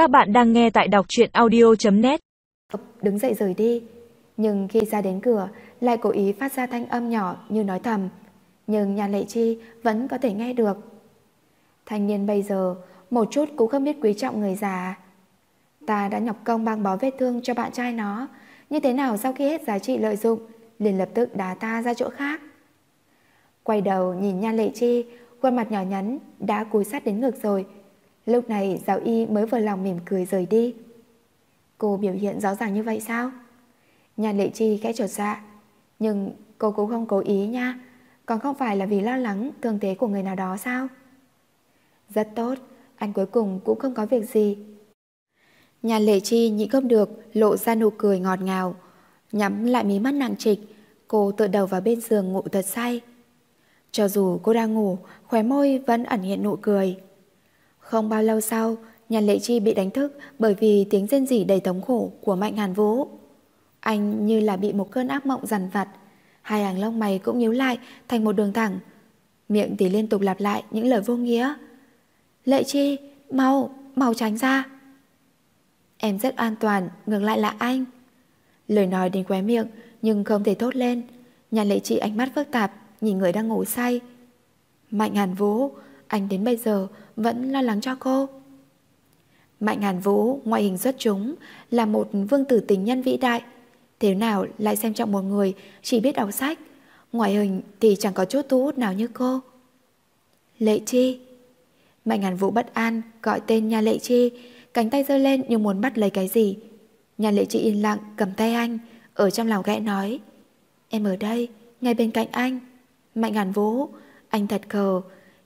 Các bạn đang nghe tại đọc truyện audio.net Đứng dậy rời đi, Nhưng khi ra đến cửa, Lại cố ý phát ra thanh âm nhỏ như nói thầm, Nhưng nhà lệ chi vẫn có thể nghe được. Thanh niên bây giờ Một chút cũng không biết quý trọng người già. Ta đã nhọc công băng bó vết thương cho bạn trai nó. Như thế nào sau khi hết giá trị lợi dụng, liền lập tức đá ta ra chỗ khác. Quay đầu nhìn Nha Lệ Chi, Khuôn mặt nhỏ nhắn đã cúi sát đến ngực rồi Lúc này giáo y mới vừa lòng mỉm cười rời đi. Cô biểu hiện rõ ràng như vậy sao? Nhà lệ chi khẽ trột dạ. Nhưng cô cũng không cố ý nha. Còn không phải là vì lo lắng thương thế của người nào đó sao? Rất tốt, Anh cuối cùng cũng không có việc gì. Nhà lệ chi nhịn không được Lộ ra nụ cười ngọt ngào. Nhắm lại mí mắt nặng trịch, Cô tựa đầu vào bên giường ngủ thật say. Cho dù cô đang ngủ, Khóe môi vẫn ẩn hiện nụ cười không bao lâu sau, nhà lệ chi bị đánh thức bởi vì tiếng rên rỉ đầy thống khổ của Mạnh Hàn Vũ. Anh như là bị một cơn ác mộng dằn vặt, hai hàng lông mày cũng nhíu lại thành một đường thẳng. Miệng thì liên tục lặp lại những lời vô nghĩa. Lệ chi, mau, mau tránh ra. Em rất an toàn, ngược lại là anh. Lời nói đến khóe miệng nhưng không thể thốt lên. Nhà lệ chi ánh mắt phức tạp, nhìn người đang ngủ say. Mạnh Hàn Vũ, anh đến bây giờ vẫn lo lắng cho cô. Mạnh Hàn Vũ ngoại hình xuất chúng là một vương tử tình nhân vĩ đại. Thế nào lại xem trọng một người chỉ biết đọc sách, ngoại hình thì chẳng có chút thu hút nào như cô. Lệ Chi Mạnh Hàn Vũ bất an gọi tên nhà Lệ Chi, cánh tay giơ lên như muốn bắt lấy cái gì. Nhà Lệ Chi yên lặng cầm tay anh, ở trong lòng ghẽ nói. Em ở đây, ngay bên cạnh anh. Mạnh Hàn Vũ, anh thật khờ,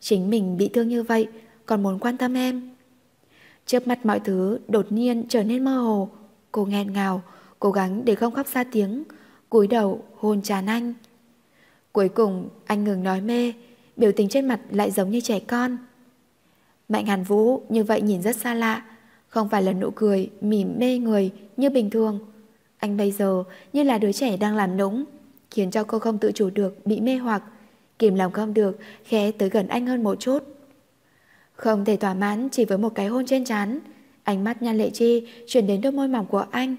chính mình bị thương như vậy còn muốn quan tâm em. Trước mắt mọi thứ đột nhiên trở nên mơ hồ, cô nghẹn ngào, cố gắng để không khóc ra tiếng, cúi đầu hôn tràn anh. Cuối cùng anh ngừng nói mê, biểu tình trên mặt lại giống như trẻ con. Mạnh Hàn Vũ như vậy nhìn rất xa lạ, không phải là nụ cười mỉm mê người như bình thường. Anh bây giờ như là đứa trẻ đang làm nũng, khiến cho cô không tự chủ được bị mê hoặc, kìm lòng không được, khẽ tới gần anh hơn một chút. Không thể thỏa mãn, chỉ với một cái hôn trên trán. Ánh mắt nhan lệ chi chuyển đến đôi môi mỏng của anh.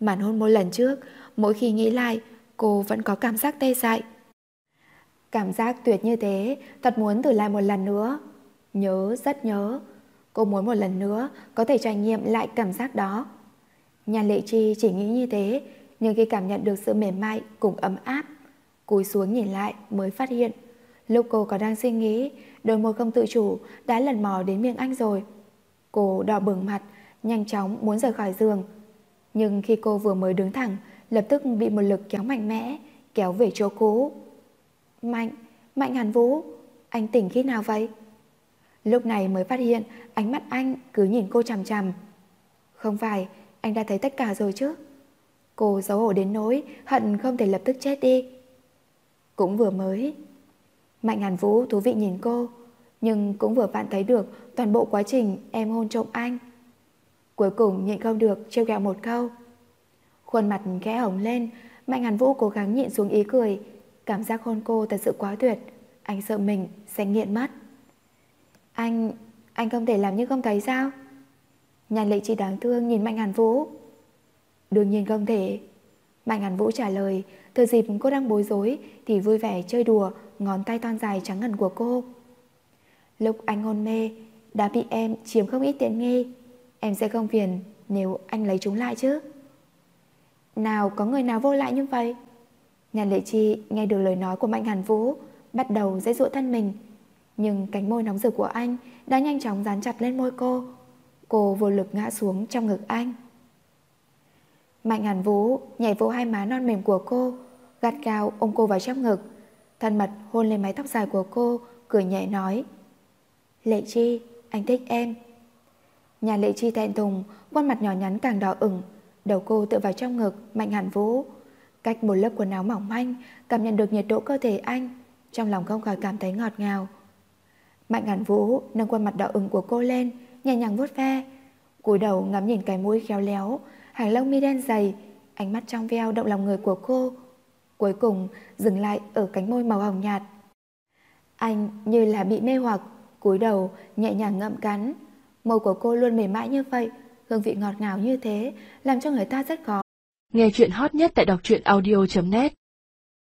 Màn hôn một lần trước, Mỗi khi nghĩ lại, Cô vẫn có cảm giác tê dại. Cảm giác tuyệt như thế, Thật muốn thử lại một lần nữa. Nhớ, rất nhớ. Cô muốn một lần nữa có thể trải nghiệm lại cảm giác đó. Nhan lệ chi chỉ nghĩ như thế, Nhưng khi cảm nhận được sự mềm mại cùng ấm áp Cúi xuống nhìn lại mới phát hiện Lúc cô còn đang suy nghĩ Đôi môi không tự chủ đã lần mò đến miệng anh rồi. Cô đỏ bừng mặt, nhanh chóng muốn rời khỏi giường. Nhưng khi cô vừa mới đứng thẳng, lập tức bị một lực kéo mạnh mẽ, kéo về chỗ cũ. Mạnh, Mạnh Hàn Vũ, anh tỉnh khi nào vậy? Lúc này mới phát hiện ánh mắt anh cứ nhìn cô chằm chằm. Không phải, anh đã thấy tất cả rồi chứ? Cô xấu hổ đến nỗi hận không thể lập tức chết đi. Cũng vừa mới Mạnh Hàn Vũ thú vị nhìn cô, nhưng cũng vừa vặn thấy được toàn bộ quá trình em hôn trộm anh. Cuối cùng nhịn không được trêu ghẹo một câu. Khuôn mặt khẽ hồng lên, Mạnh Hàn Vũ cố gắng nhịn xuống ý cười, cảm giác hôn cô thật sự quá tuyệt, anh sợ mình sẽ nghiện mất. Anh, anh không thể làm như không thấy sao? Nhàn lệ chỉ đáng thương nhìn Mạnh Hàn Vũ. Đương nhiên không thể. Mạnh Hàn Vũ trả lời, thừa dịp cô đang bối rối thì vui vẻ chơi đùa ngón tay toan dài trắng ngần của cô. Lúc anh hôn mê, đã bị em chiếm không ít tiện nghi. Em sẽ không phiền nếu anh lấy chúng lại chứ. Nào có người nào vô lại như vậy? Nhàn lệ chi nghe được lời nói của Mạnh Hàn Vũ, bắt đầu dễ dụa thân mình. Nhưng cánh môi nóng rực của anh đã nhanh chóng dán chặt lên môi cô. Cô vô lực ngã xuống trong ngực anh. Mạnh Hàn Vũ nhảy vô hai má non mềm của cô, gắt cao ôm cô vào trong ngực, thân mật hôn lên mái tóc dài của cô, cười nhẹ nói. Lệ Chi, anh thích em. Nhà Lệ Chi thẹn thùng, khuôn mặt nhỏ nhắn càng đỏ ửng, đầu cô tựa vào trong ngực, mạnh hẳn vũ. Cách một lớp quần áo mỏng manh, cảm nhận được nhiệt độ cơ thể anh, trong lòng không khỏi cảm thấy ngọt ngào. Mạnh hẳn vũ nâng khuôn mặt đỏ ửng của cô lên, nhẹ nhàng vuốt ve, cúi đầu ngắm nhìn cái mũi khéo léo, hàng lông mi đen dày, ánh mắt trong veo động lòng người của cô, cuối cùng dừng lại ở cánh môi màu hồng nhạt. Anh như là bị mê hoặc, cúi đầu nhẹ nhàng ngậm cắn. Môi của cô luôn mềm mại như vậy, hương vị ngọt ngào như thế, làm cho người ta rất khó. Nghe chuyện hot nhất tại đọc truyện audio.net